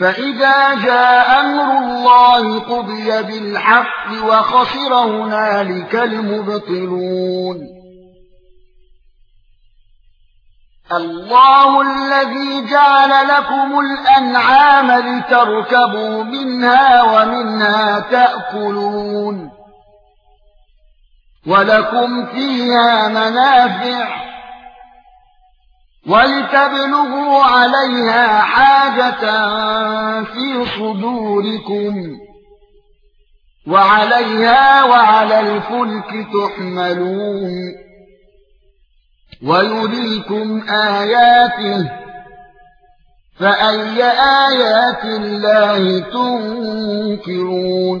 فَإِذَا جَاءَ أَمْرُ اللَّهِ قُضِيَ بِالْحَقِّ وَخَسِرَ هُنَالِكَ الْمُبْطِلُونَ. اللَّهُ الَّذِي جَعَلَ لَكُمُ الْأَنْعَامَ لِتَرْكَبُوا مِنْهَا وَمِنْهَا تَأْكُلُونَ. وَلَكُمْ فِيهَا مَنَافِعُ. وَلِتَبْلُغُوا عَلَيْهَا حَاجَةً فِي صُدُورِكُمْ وَعَلَيْهَا وَعَلَى الْفُلْكِ تُحْمَلُونَ وَيُرِيكُمْ آيَاتِهِ فَأَيَّ آيَاتِ اللَّهِ تُنكِرُونَ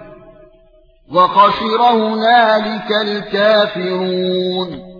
وَخَسِرَ هُنَالِكَ الْكَافِرُونَ.